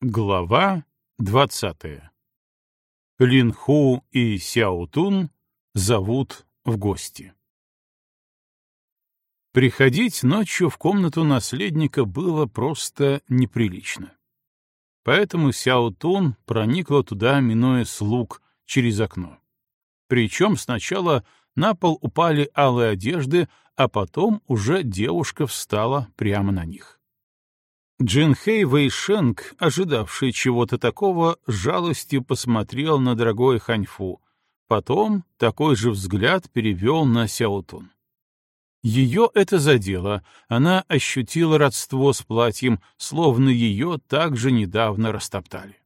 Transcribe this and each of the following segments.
Глава двадцатая. Линху и Сяотун зовут в гости. Приходить ночью в комнату наследника было просто неприлично. Поэтому Сяотун проникла туда, минуя слуг, через окно. Причем сначала на пол упали алые одежды, а потом уже девушка встала прямо на них. Джинхэй Вэйшенг, ожидавший чего-то такого, жалостью посмотрел на дорогой Ханьфу. Потом такой же взгляд перевел на Сяотун. Ее это задело, она ощутила родство с платьем, словно ее также недавно растоптали.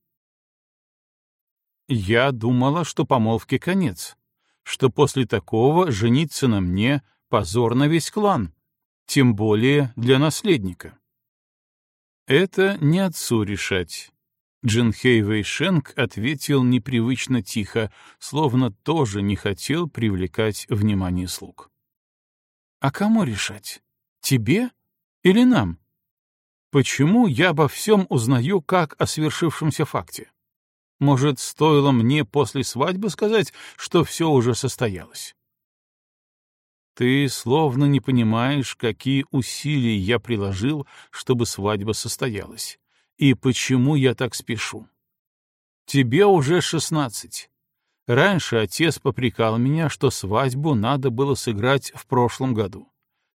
Я думала, что помолвке конец, что после такого жениться на мне — позор на весь клан, тем более для наследника. Это не отцу решать. Джинхей Вэйшенг ответил непривычно тихо, словно тоже не хотел привлекать внимание слуг. «А кому решать? Тебе или нам? Почему я обо всем узнаю как о свершившемся факте? Может, стоило мне после свадьбы сказать, что все уже состоялось?» Ты словно не понимаешь, какие усилия я приложил, чтобы свадьба состоялась, и почему я так спешу. Тебе уже шестнадцать. Раньше отец попрекал меня, что свадьбу надо было сыграть в прошлом году.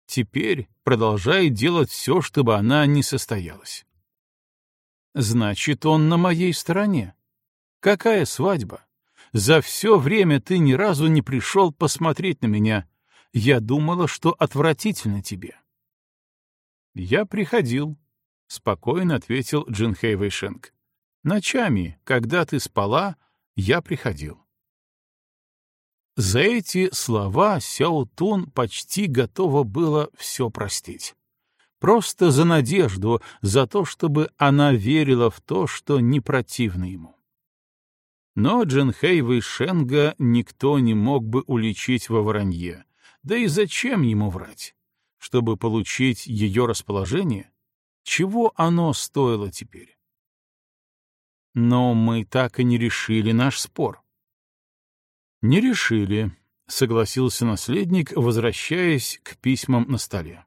Теперь продолжает делать все, чтобы она не состоялась. Значит, он на моей стороне. Какая свадьба? За все время ты ни разу не пришел посмотреть на меня, я думала, что отвратительно тебе. Я приходил, — спокойно ответил Джинхей Вэйшенг. Ночами, когда ты спала, я приходил. За эти слова Сяо Тун почти готова было все простить. Просто за надежду, за то, чтобы она верила в то, что не противно ему. Но Джинхэй Вэйшенга никто не мог бы уличить во вранье, да и зачем ему врать? Чтобы получить ее расположение? Чего оно стоило теперь? Но мы так и не решили наш спор. Не решили, — согласился наследник, возвращаясь к письмам на столе.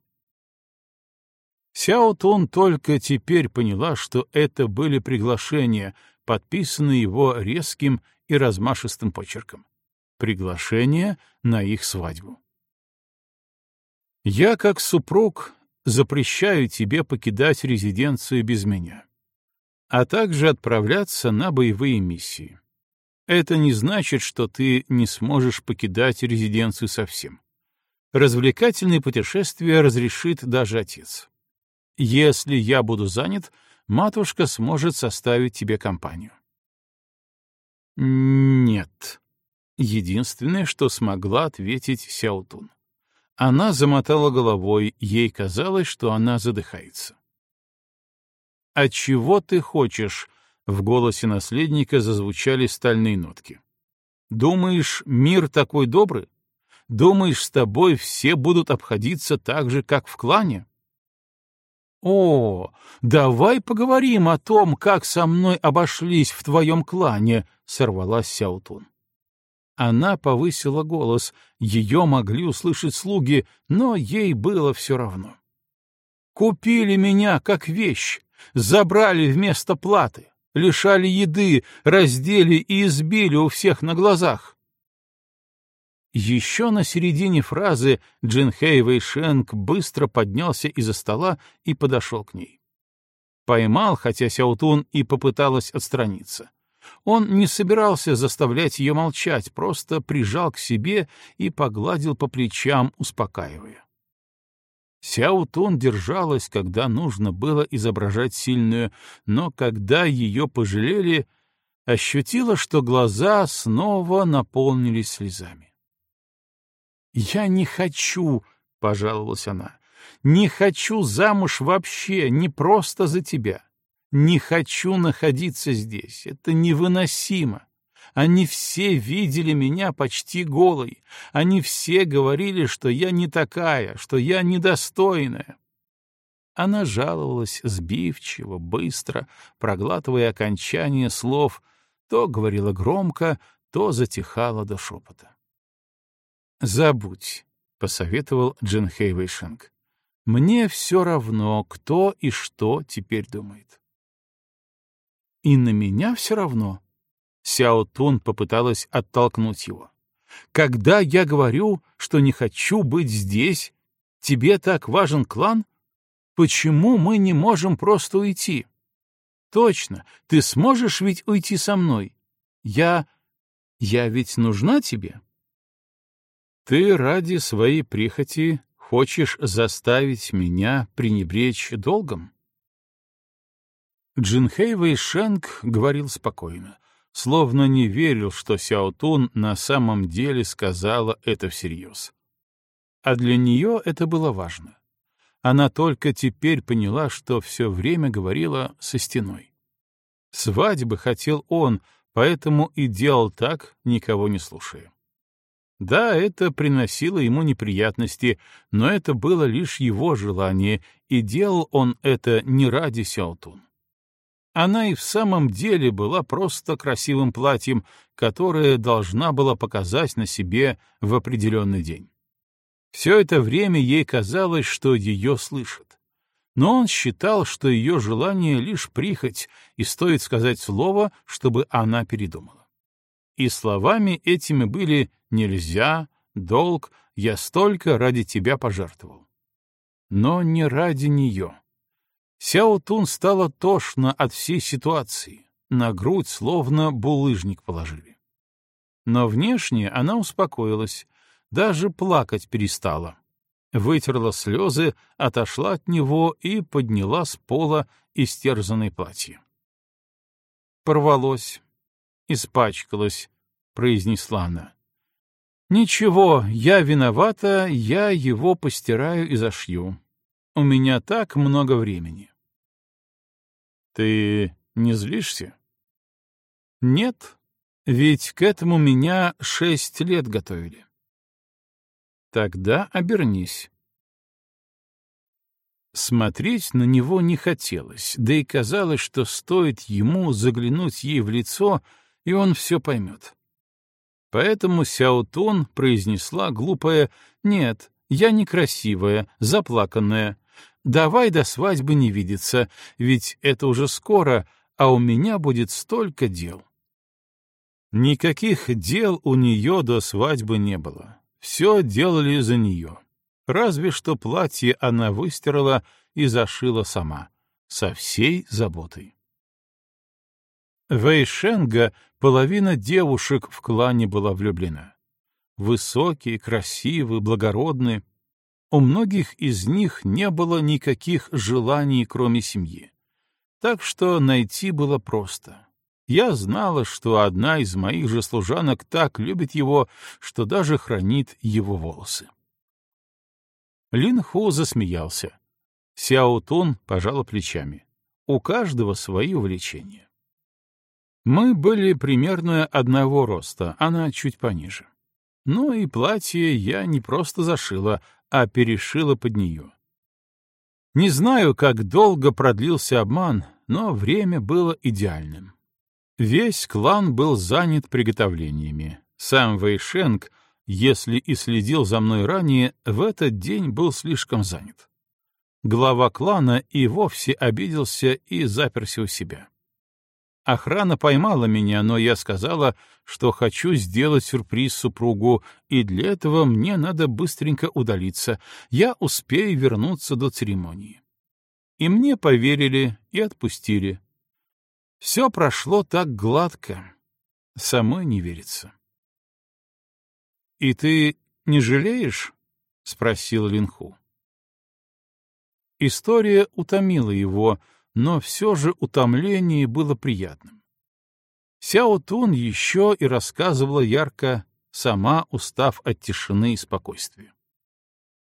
Сяо Тун только теперь поняла, что это были приглашения, подписанные его резким и размашистым почерком. Приглашение на их свадьбу. Я, как супруг, запрещаю тебе покидать резиденцию без меня, а также отправляться на боевые миссии. Это не значит, что ты не сможешь покидать резиденцию совсем. Развлекательные путешествия разрешит даже отец. Если я буду занят, матушка сможет составить тебе компанию. Нет. Единственное, что смогла ответить Сяутун. Она замотала головой, ей казалось, что она задыхается. «А чего ты хочешь?» — в голосе наследника зазвучали стальные нотки. «Думаешь, мир такой добрый? Думаешь, с тобой все будут обходиться так же, как в клане?» «О, давай поговорим о том, как со мной обошлись в твоем клане», — сорвалась Сяутун. Она повысила голос, ее могли услышать слуги, но ей было все равно. «Купили меня как вещь, забрали вместо платы, лишали еды, раздели и избили у всех на глазах». Еще на середине фразы Джинхэй Вэйшенг быстро поднялся из-за стола и подошел к ней. Поймал, хотя Сяутун и попыталась отстраниться. Он не собирался заставлять ее молчать, просто прижал к себе и погладил по плечам, успокаивая. Сяо Тун держалась, когда нужно было изображать сильную, но когда ее пожалели, ощутила, что глаза снова наполнились слезами. «Я не хочу», — пожаловалась она, — «не хочу замуж вообще, не просто за тебя. Не хочу находиться здесь. Это невыносимо. Они все видели меня почти голой. Они все говорили, что я не такая, что я недостойная. Она жаловалась сбивчиво, быстро, проглатывая окончание слов, то говорила громко, то затихала до шепота. «Забудь», — посоветовал Джин Хейвейшинг. «Мне все равно, кто и что теперь думает». «И на меня все равно», — Сяо Тун попыталась оттолкнуть его. «Когда я говорю, что не хочу быть здесь, тебе так важен клан? Почему мы не можем просто уйти?» «Точно, ты сможешь ведь уйти со мной? Я... я ведь нужна тебе?» Ты ради своей прихоти хочешь заставить меня пренебречь долгом? Джинхэй Вэйшенг говорил спокойно, словно не верил, что Сяотун на самом деле сказала это всерьез. А для нее это было важно. Она только теперь поняла, что все время говорила со стеной. Свадьбы хотел он, поэтому и делал так, никого не слушая. Да, это приносило ему неприятности, но это было лишь его желание, и делал он это не ради Сяотун. Она и в самом деле была просто красивым платьем, которое должна была показать на себе в определенный день. Все это время ей казалось, что ее слышат. Но он считал, что ее желание — лишь прихоть, и стоит сказать слово, чтобы она передумала. И словами этими были «нельзя», «долг», «я столько ради тебя пожертвовал». Но не ради нее. Сяо Тун стало тошно от всей ситуации, на грудь словно булыжник положили. Но внешне она успокоилась, даже плакать перестала. Вытерла слезы, отошла от него и подняла с пола истерзанное платье. Порвалось, испачкалась, — произнесла она. «Ничего, я виновата, я его постираю и зашью. У меня так много времени». «Ты не злишься?» «Нет, ведь к этому меня шесть лет готовили». «Тогда обернись». Смотреть на него не хотелось, да и казалось, что стоит ему заглянуть ей в лицо — и он все поймет. Поэтому Сяотун произнесла глупое «Нет, я некрасивая, заплаканная. Давай до свадьбы не видеться, ведь это уже скоро, а у меня будет столько дел». Никаких дел у нее до свадьбы не было. Все делали за нее. Разве что платье она выстирала и зашила сама, со всей заботой. Вэйшенга половина девушек в клане была влюблена. Высокие, красивые, благородные. У многих из них не было никаких желаний, кроме семьи. Так что найти было просто. Я знала, что одна из моих же служанок так любит его, что даже хранит его волосы. Лин Ху засмеялся. Сяо Тун пожала плечами. У каждого свои увлечения. Мы были примерно одного роста, она чуть пониже. Ну и платье я не просто зашила, а перешила под нее. Не знаю, как долго продлился обман, но время было идеальным. Весь клан был занят приготовлениями. Сам Вэйшенг, если и следил за мной ранее, в этот день был слишком занят. Глава клана и вовсе обиделся и заперся у себя. Охрана поймала меня, но я сказала, что хочу сделать сюрприз супругу, и для этого мне надо быстренько удалиться. Я успею вернуться до церемонии. И мне поверили и отпустили. Все прошло так гладко. Самой не верится. — И ты не жалеешь? — спросил Линху. История утомила его, — но все же утомление было приятным. Сяо Тун еще и рассказывала ярко, сама устав от тишины и спокойствия.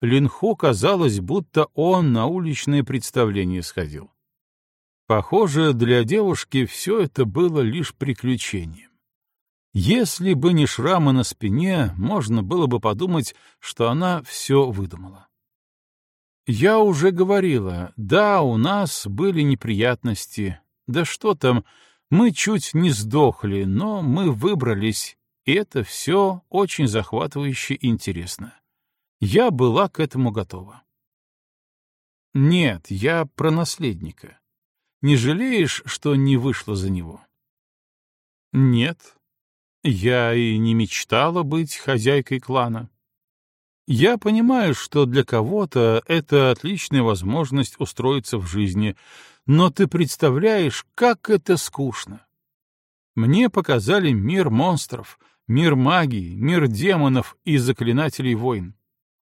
Линху казалось, будто он на уличное представление сходил. Похоже, для девушки все это было лишь приключением. Если бы не шрамы на спине, можно было бы подумать, что она все выдумала. Я уже говорила, да, у нас были неприятности. Да что там, мы чуть не сдохли, но мы выбрались, и это все очень захватывающе интересно. Я была к этому готова. Нет, я про наследника. Не жалеешь, что не вышла за него? Нет. Я и не мечтала быть хозяйкой клана. Я понимаю, что для кого-то это отличная возможность устроиться в жизни, но ты представляешь, как это скучно. Мне показали мир монстров, мир магии, мир демонов и заклинателей войн.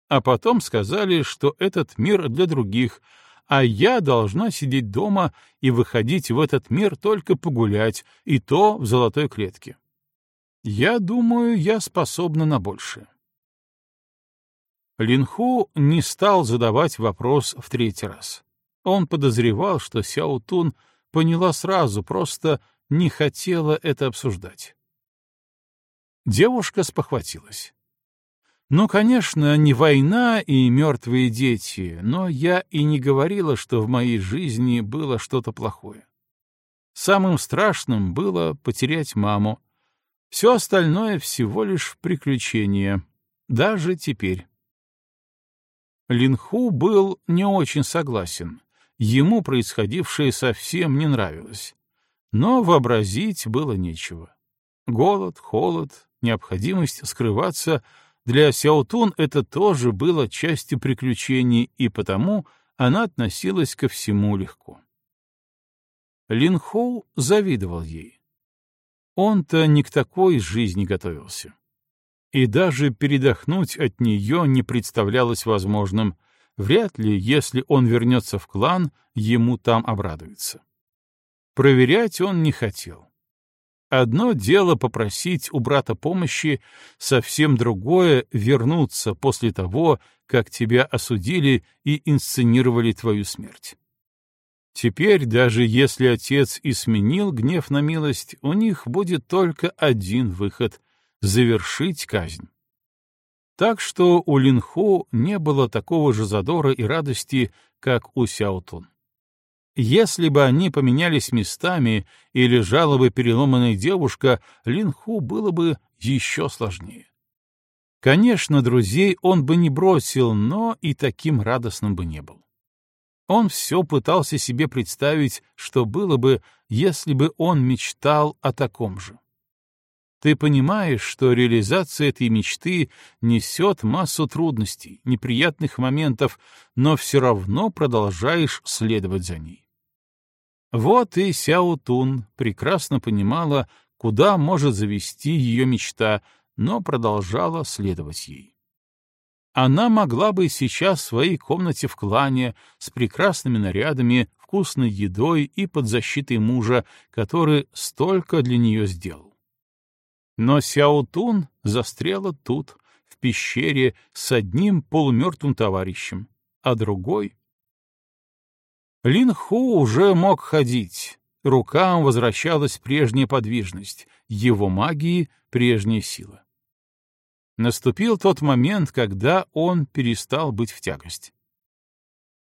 А потом сказали, что этот мир для других, а я должна сидеть дома и выходить в этот мир только погулять, и то в золотой клетке. Я думаю, я способна на большее. Линху не стал задавать вопрос в третий раз. Он подозревал, что Сяо Тун поняла сразу, просто не хотела это обсуждать. Девушка спохватилась. Ну, конечно, не война и мертвые дети, но я и не говорила, что в моей жизни было что-то плохое. Самым страшным было потерять маму. Все остальное всего лишь приключение, даже теперь. Линху был не очень согласен. Ему происходившее совсем не нравилось. Но вообразить было нечего. Голод, холод, необходимость скрываться — для Сяотун это тоже было частью приключений, и потому она относилась ко всему легко. Линхоу завидовал ей. Он-то не к такой жизни готовился и даже передохнуть от нее не представлялось возможным, вряд ли, если он вернется в клан, ему там обрадуется. Проверять он не хотел. Одно дело попросить у брата помощи, совсем другое — вернуться после того, как тебя осудили и инсценировали твою смерть. Теперь, даже если отец и сменил гнев на милость, у них будет только один выход завершить казнь. Так что у Линху не было такого же задора и радости, как у Сяотун. Если бы они поменялись местами и лежала бы переломанная девушка, Линху было бы еще сложнее. Конечно, друзей он бы не бросил, но и таким радостным бы не был. Он все пытался себе представить, что было бы, если бы он мечтал о таком же. Ты понимаешь, что реализация этой мечты несет массу трудностей, неприятных моментов, но все равно продолжаешь следовать за ней. Вот и Сяо Тун прекрасно понимала, куда может завести ее мечта, но продолжала следовать ей. Она могла бы сейчас в своей комнате в клане с прекрасными нарядами, вкусной едой и под защитой мужа, который столько для нее сделал. Но Сяотун застряла тут, в пещере, с одним полумертвым товарищем, а другой... Лин Ху уже мог ходить, рукам возвращалась прежняя подвижность, его магии — прежняя сила. Наступил тот момент, когда он перестал быть в тягость.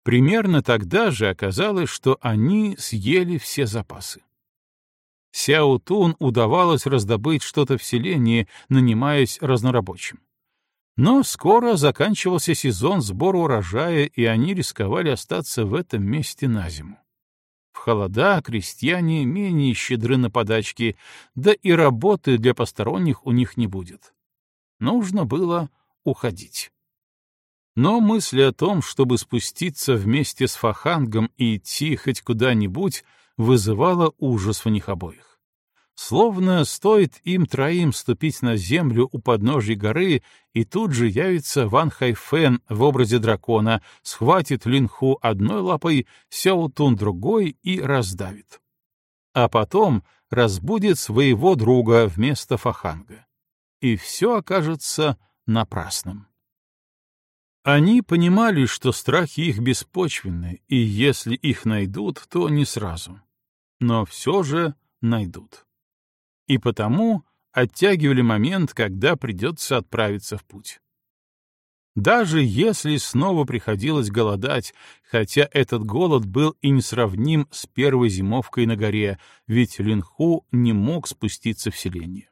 Примерно тогда же оказалось, что они съели все запасы. Сяо Тун удавалось раздобыть что-то в селении, нанимаясь разнорабочим. Но скоро заканчивался сезон сбора урожая, и они рисковали остаться в этом месте на зиму. В холода крестьяне менее щедры на подачки, да и работы для посторонних у них не будет. Нужно было уходить. Но мысль о том, чтобы спуститься вместе с Фахангом и идти хоть куда-нибудь, вызывало ужас в них обоих. Словно стоит им троим ступить на землю у подножья горы, и тут же явится Ван Хайфен в образе дракона, схватит Линху одной лапой, Сяотун другой и раздавит. А потом разбудит своего друга вместо Фаханга. И все окажется напрасным. Они понимали, что страхи их беспочвенны, и если их найдут, то не сразу. Но все же найдут. И потому оттягивали момент, когда придется отправиться в путь. Даже если снова приходилось голодать, хотя этот голод был и несравним с первой зимовкой на горе, ведь Линху не мог спуститься в селение.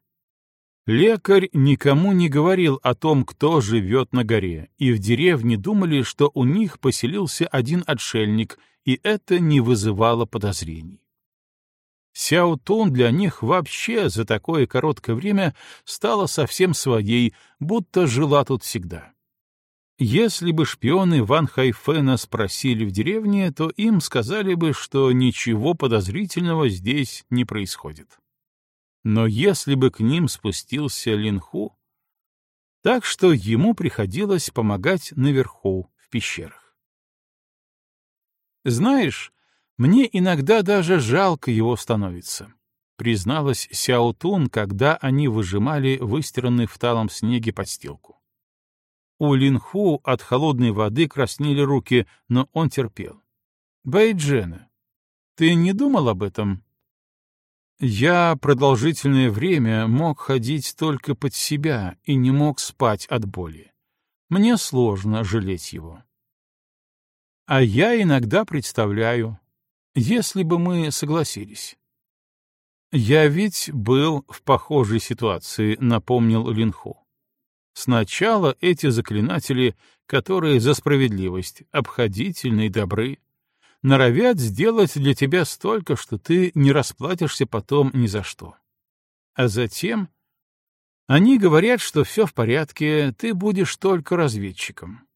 Лекарь никому не говорил о том, кто живет на горе, и в деревне думали, что у них поселился один отшельник, и это не вызывало подозрений. Сяотун для них вообще за такое короткое время стала совсем своей, будто жила тут всегда. Если бы шпионы Ван Хайфена спросили в деревне, то им сказали бы, что ничего подозрительного здесь не происходит. Но если бы к ним спустился Линху, так что ему приходилось помогать наверху, в пещерах. «Знаешь, мне иногда даже жалко его становится», — призналась Сяотун, когда они выжимали выстиранный в талом снеге подстилку. У Линху от холодной воды краснели руки, но он терпел. «Бэйджена, ты не думал об этом?» Я продолжительное время мог ходить только под себя и не мог спать от боли. Мне сложно жалеть его. А я иногда представляю, если бы мы согласились. Я ведь был в похожей ситуации, напомнил Линху. Сначала эти заклинатели, которые за справедливость, обходительны и добры, норовят сделать для тебя столько, что ты не расплатишься потом ни за что. А затем они говорят, что все в порядке, ты будешь только разведчиком.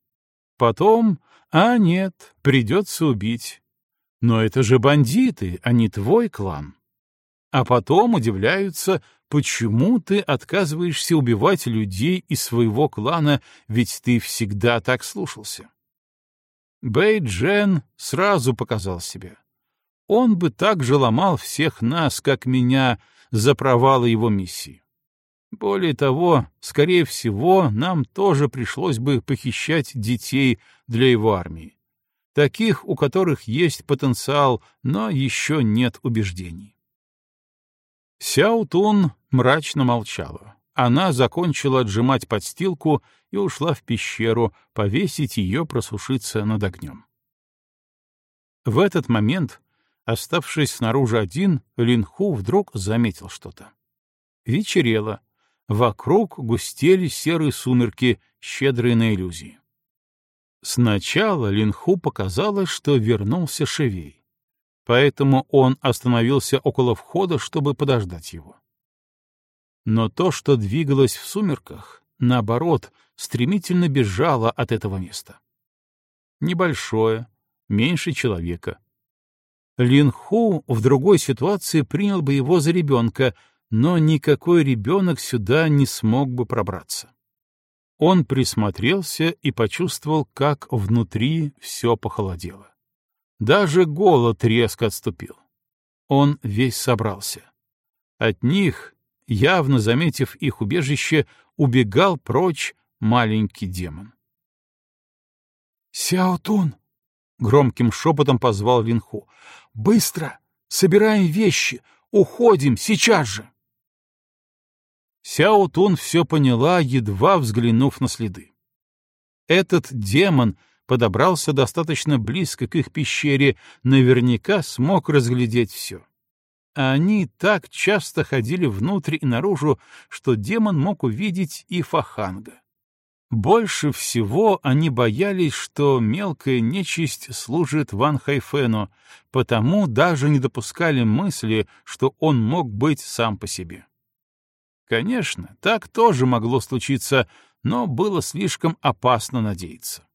Потом, а нет, придется убить. Но это же бандиты, а не твой клан. А потом удивляются, почему ты отказываешься убивать людей из своего клана, ведь ты всегда так слушался. Бэй Джен сразу показал себя. Он бы так же ломал всех нас, как меня, за провалы его миссии. Более того, скорее всего, нам тоже пришлось бы похищать детей для его армии. Таких, у которых есть потенциал, но еще нет убеждений. Сяо Тун мрачно молчала. Она закончила отжимать подстилку и ушла в пещеру, повесить ее просушиться над огнем. В этот момент, оставшись снаружи один, Линху вдруг заметил что-то. Вечерело. Вокруг густели серые сумерки, щедрые на иллюзии. Сначала Линху показалось, что вернулся Шевей поэтому он остановился около входа, чтобы подождать его. Но то, что двигалось в сумерках, наоборот, стремительно бежало от этого места. Небольшое, меньше человека. Лин Ху в другой ситуации принял бы его за ребенка, но никакой ребенок сюда не смог бы пробраться. Он присмотрелся и почувствовал, как внутри все похолодело. Даже голод резко отступил. Он весь собрался. От них, явно заметив их убежище, убегал прочь маленький демон. «Сяотун!» — громким шепотом позвал Линху. «Быстро! Собираем вещи! Уходим сейчас же!» Сяо Тун все поняла, едва взглянув на следы. Этот демон — подобрался достаточно близко к их пещере, наверняка смог разглядеть все. А они так часто ходили внутрь и наружу, что демон мог увидеть и Фаханга. Больше всего они боялись, что мелкая нечисть служит Ван Хайфену, потому даже не допускали мысли, что он мог быть сам по себе. Конечно, так тоже могло случиться, но было слишком опасно надеяться.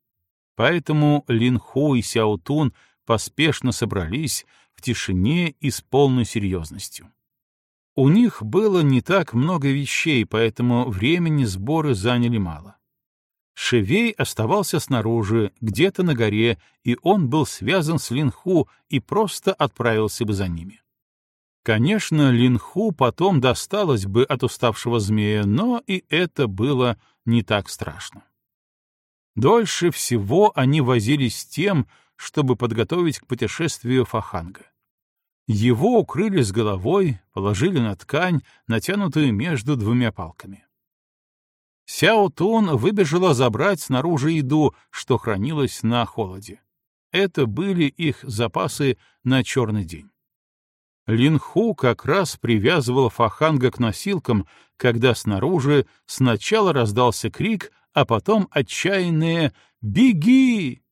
Поэтому Линху и Сяотун поспешно собрались в тишине и с полной серьезностью. У них было не так много вещей, поэтому времени сборы заняли мало. Шевей оставался снаружи, где-то на горе, и он был связан с Линху и просто отправился бы за ними. Конечно, Линху потом досталось бы от уставшего змея, но и это было не так страшно. Дольше всего они возились с тем, чтобы подготовить к путешествию Фаханга. Его укрыли с головой, положили на ткань, натянутую между двумя палками. Сяо Тун выбежала забрать снаружи еду, что хранилось на холоде. Это были их запасы на черный день. Линху как раз привязывал Фаханга к носилкам, когда снаружи сначала раздался крик, а потом отчаянное «Беги!».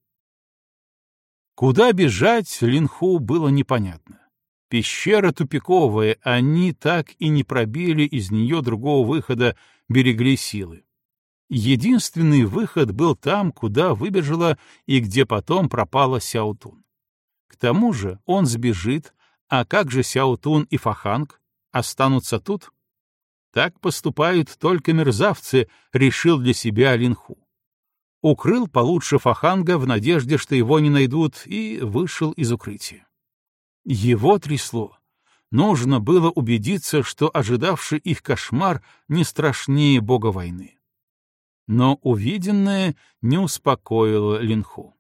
Куда бежать Линху было непонятно. Пещера тупиковая, они так и не пробили из нее другого выхода, берегли силы. Единственный выход был там, куда выбежала и где потом пропала Сяутун. К тому же он сбежит, а как же Сяутун и Фаханг? Останутся тут? Так поступают только мерзавцы, решил для себя Линху. Укрыл получше Фаханга в надежде, что его не найдут, и вышел из укрытия. Его трясло. Нужно было убедиться, что ожидавший их кошмар не страшнее бога войны. Но увиденное не успокоило Линху.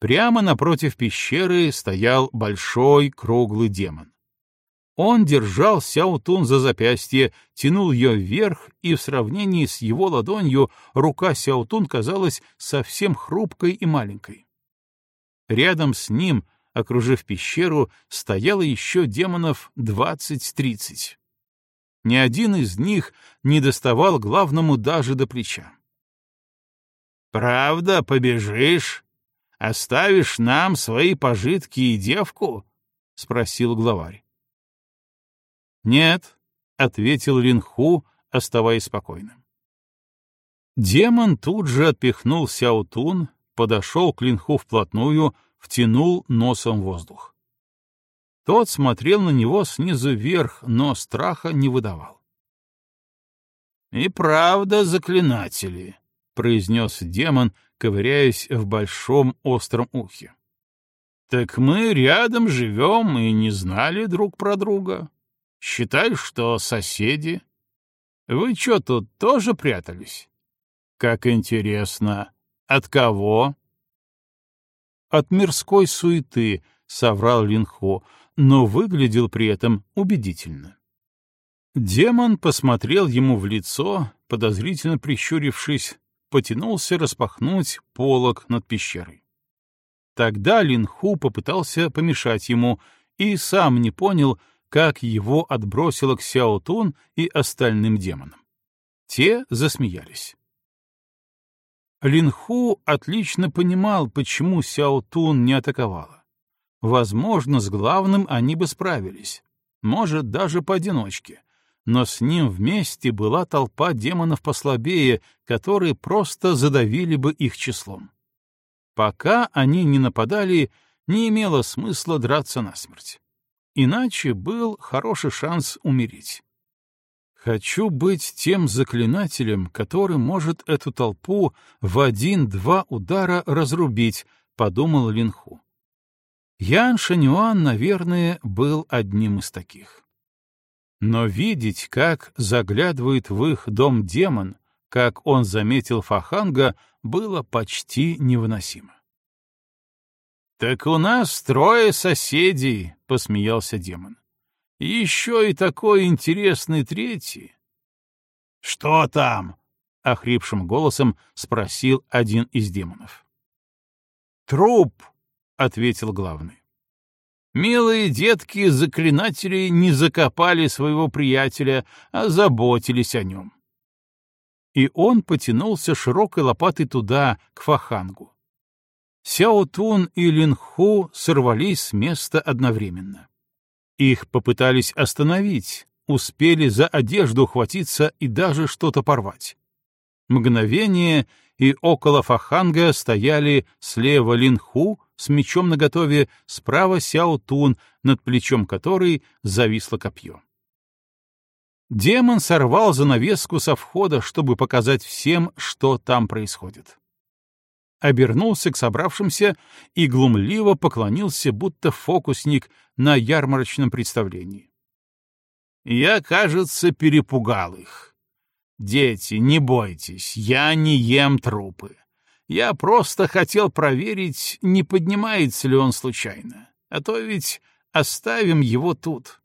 Прямо напротив пещеры стоял большой круглый демон. Он держал Сяутун за запястье, тянул ее вверх, и в сравнении с его ладонью рука Сяутун казалась совсем хрупкой и маленькой. Рядом с ним, окружив пещеру, стояло еще демонов двадцать-тридцать. Ни один из них не доставал главному даже до плеча. «Правда, побежишь? Оставишь нам свои пожитки и девку?» — спросил главарь. «Нет», — ответил Линху, оставаясь спокойным. Демон тут же отпихнул Сяутун, подошел к Линху вплотную, втянул носом воздух. Тот смотрел на него снизу вверх, но страха не выдавал. «И правда заклинатели», — произнес демон, ковыряясь в большом остром ухе. «Так мы рядом живем и не знали друг про друга. Считай, что соседи. Вы что, тут тоже прятались? Как интересно. От кого?» «От мирской суеты», — соврал Линхо, но выглядел при этом убедительно. Демон посмотрел ему в лицо, подозрительно прищурившись, потянулся распахнуть полог над пещерой. Тогда Линху попытался помешать ему и сам не понял, как его отбросило к Сяотун и остальным демонам. Те засмеялись. Линху отлично понимал, почему Сяотун не атаковала. Возможно, с главным они бы справились, может, даже поодиночке, но с ним вместе была толпа демонов послабее, которые просто задавили бы их числом. Пока они не нападали, не имело смысла драться насмерть. Иначе был хороший шанс умереть. Хочу быть тем заклинателем, который может эту толпу в один-два удара разрубить, подумал Линху. Ян Шанюан, наверное, был одним из таких. Но видеть, как заглядывает в их дом демон, как он заметил Фаханга, было почти невыносимо. «Так у нас трое соседей», — посмеялся демон. «Еще и такой интересный третий». «Что там?» — охрипшим голосом спросил один из демонов. «Труп», ответил главный. Милые детки-заклинатели не закопали своего приятеля, а заботились о нем. И он потянулся широкой лопатой туда, к Фахангу. Сяо Тун и Лин Ху сорвались с места одновременно. Их попытались остановить, успели за одежду ухватиться и даже что-то порвать. Мгновение, и около Фаханга стояли слева Лин Ху, с мечом наготове, справа Сяо Тун, над плечом которой зависло копье. Демон сорвал занавеску со входа, чтобы показать всем, что там происходит. Обернулся к собравшимся и глумливо поклонился, будто фокусник на ярмарочном представлении. «Я, кажется, перепугал их. Дети, не бойтесь, я не ем трупы. Я просто хотел проверить, не поднимается ли он случайно. А то ведь оставим его тут.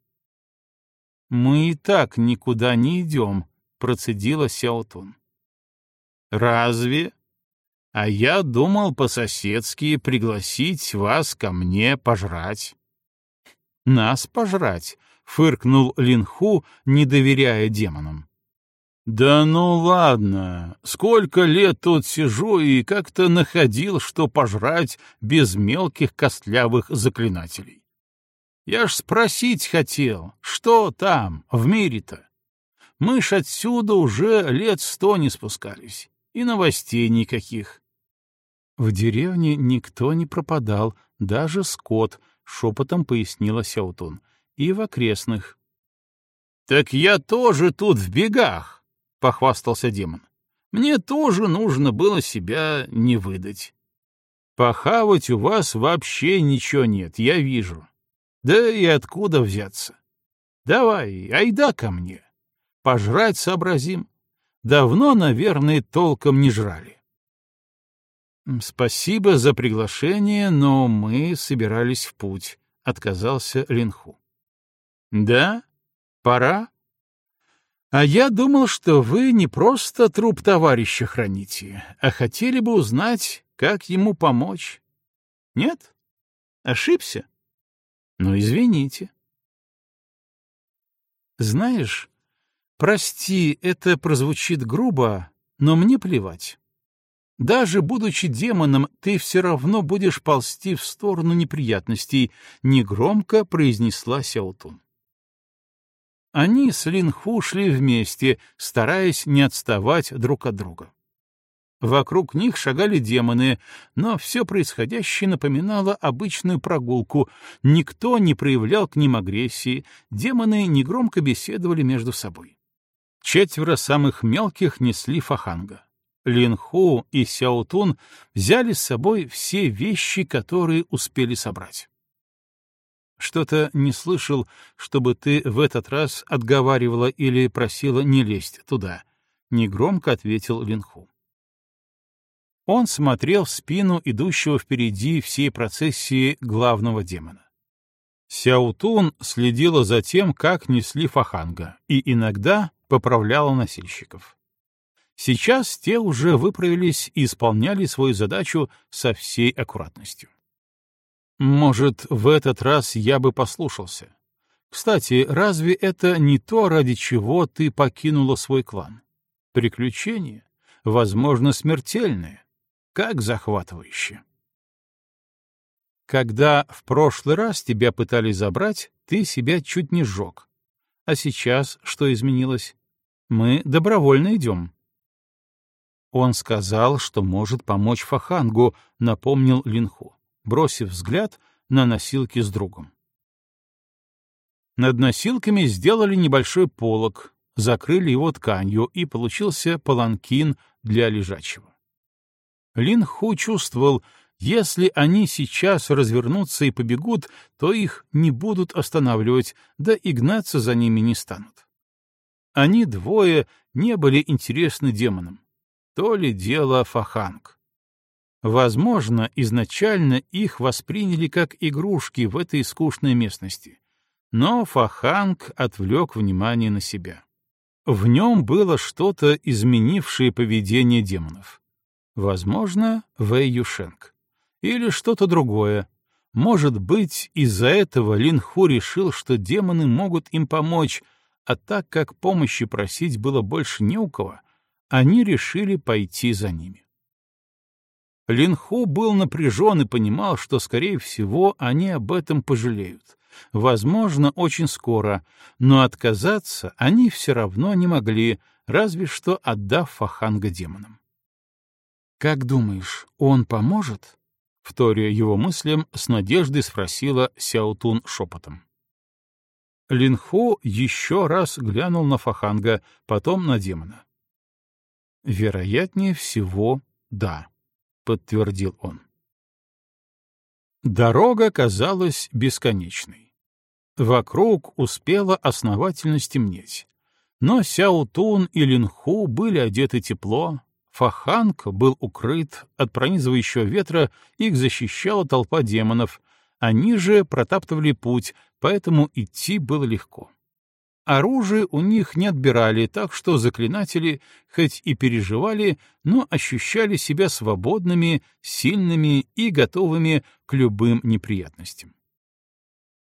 Мы и так никуда не идем, процедила Сяотун. «Разве? А я думал по-соседски пригласить вас ко мне пожрать». «Нас пожрать?» — фыркнул Линху, не доверяя демонам. «Да ну ладно, сколько лет тут сижу и как-то находил, что пожрать без мелких костлявых заклинателей. Я ж спросить хотел, что там, в мире-то? Мы ж отсюда уже лет сто не спускались, и новостей никаких». В деревне никто не пропадал, даже скот, — шепотом пояснила Сяутун, — и в окрестных. «Так я тоже тут в бегах!» похвастался демон. Мне тоже нужно было себя не выдать. Похавать у вас вообще ничего нет, я вижу. Да и откуда взяться? Давай, айда ко мне. Пожрать сообразим. Давно, наверное, толком не жрали. Спасибо за приглашение, но мы собирались в путь, — отказался Линху. Да? Пора? А я думал, что вы не просто труп товарища храните, а хотели бы узнать, как ему помочь. Нет? Ошибся? Ну, извините. Знаешь, прости, это прозвучит грубо, но мне плевать. Даже будучи демоном, ты все равно будешь ползти в сторону неприятностей, — негромко произнесла Сяутун. Они с Линху шли вместе, стараясь не отставать друг от друга. Вокруг них шагали демоны, но все происходящее напоминало обычную прогулку. Никто не проявлял к ним агрессии, демоны негромко беседовали между собой. Четверо самых мелких несли фаханга. Линху и Сяотун взяли с собой все вещи, которые успели собрать. Что-то не слышал, чтобы ты в этот раз отговаривала или просила не лезть туда, — негромко ответил Линху. Он смотрел в спину идущего впереди всей процессии главного демона. Сяутун следила за тем, как несли фаханга, и иногда поправляла носильщиков. Сейчас те уже выправились и исполняли свою задачу со всей аккуратностью. Может, в этот раз я бы послушался. Кстати, разве это не то, ради чего ты покинула свой клан? Приключение, возможно, смертельное. Как захватывающе. Когда в прошлый раз тебя пытались забрать, ты себя чуть не сжег. А сейчас что изменилось? Мы добровольно идем. Он сказал, что может помочь Фахангу, напомнил Линху бросив взгляд на носилки с другом. Над носилками сделали небольшой полог, закрыли его тканью, и получился паланкин для лежачего. Лин Ху чувствовал, если они сейчас развернутся и побегут, то их не будут останавливать, да и гнаться за ними не станут. Они двое не были интересны демонам. То ли дело Фаханг. Возможно, изначально их восприняли как игрушки в этой скучной местности. Но Фаханг отвлек внимание на себя. В нем было что-то, изменившее поведение демонов. Возможно, Вэй Юшенг. Или что-то другое. Может быть, из-за этого Лин Ху решил, что демоны могут им помочь, а так как помощи просить было больше не у кого, они решили пойти за ними. Линху был напряжен и понимал, что, скорее всего, они об этом пожалеют. Возможно, очень скоро, но отказаться они все равно не могли, разве что отдав Фаханга демонам. «Как думаешь, он поможет?» Вторя его мыслям, с надеждой спросила Сяутун шепотом. Линху еще раз глянул на Фаханга, потом на демона. «Вероятнее всего, да». — подтвердил он. Дорога казалась бесконечной. Вокруг успело основательно стемнеть. Но Сяутун и Линху были одеты тепло, Фаханг был укрыт, от пронизывающего ветра их защищала толпа демонов, они же протаптывали путь, поэтому идти было легко. Оружие у них не отбирали, так что заклинатели, хоть и переживали, но ощущали себя свободными, сильными и готовыми к любым неприятностям.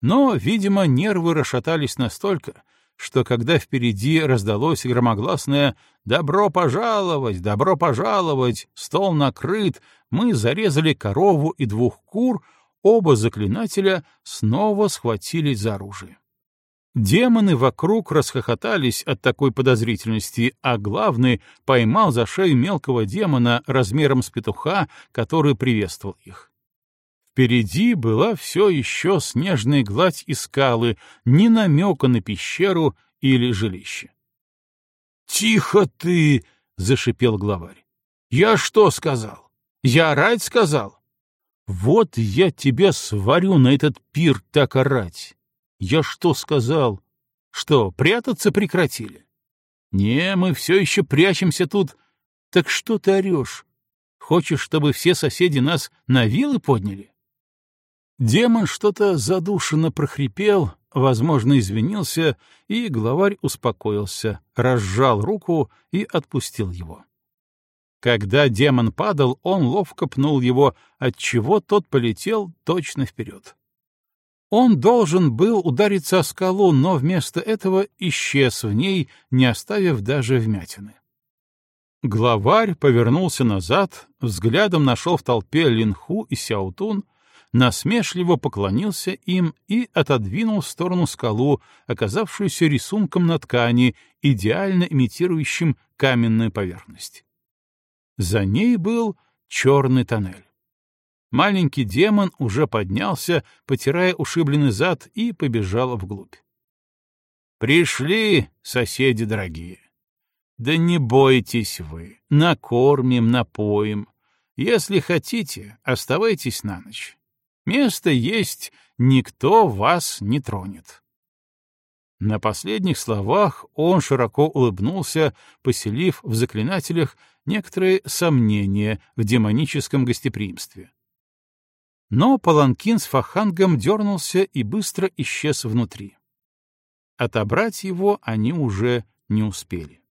Но, видимо, нервы расшатались настолько, что когда впереди раздалось громогласное «Добро пожаловать! Добро пожаловать! Стол накрыт!» мы зарезали корову и двух кур, оба заклинателя снова схватились за оружие. Демоны вокруг расхохотались от такой подозрительности, а главный поймал за шею мелкого демона размером с петуха, который приветствовал их. Впереди была все еще снежная гладь и скалы, ни намека на пещеру или жилище. — Тихо ты! — зашипел главарь. — Я что сказал? Я орать сказал? Вот я тебя сварю на этот пир так орать. Я что сказал? Что, прятаться прекратили? Не, мы все еще прячемся тут. Так что ты орешь? Хочешь, чтобы все соседи нас на вилы подняли? Демон что-то задушенно прохрипел, возможно, извинился, и главарь успокоился, разжал руку и отпустил его. Когда демон падал, он ловко пнул его, отчего тот полетел точно вперед. Он должен был удариться о скалу, но вместо этого исчез в ней, не оставив даже вмятины. Главарь повернулся назад, взглядом нашел в толпе Линху и Сяутун, насмешливо поклонился им и отодвинул в сторону скалу, оказавшуюся рисунком на ткани, идеально имитирующим каменную поверхность. За ней был черный тоннель. Маленький демон уже поднялся, потирая ушибленный зад, и побежал вглубь. «Пришли, соседи дорогие! Да не бойтесь вы, накормим, напоим. Если хотите, оставайтесь на ночь. Место есть, никто вас не тронет». На последних словах он широко улыбнулся, поселив в заклинателях некоторые сомнения в демоническом гостеприимстве. Но паланкин с фахангом дернулся и быстро исчез внутри. Отобрать его они уже не успели.